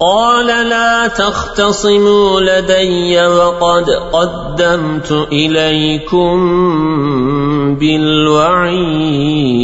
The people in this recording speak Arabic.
قال لا تختصموا لدي وقد قدمت إليكم بالوعيد.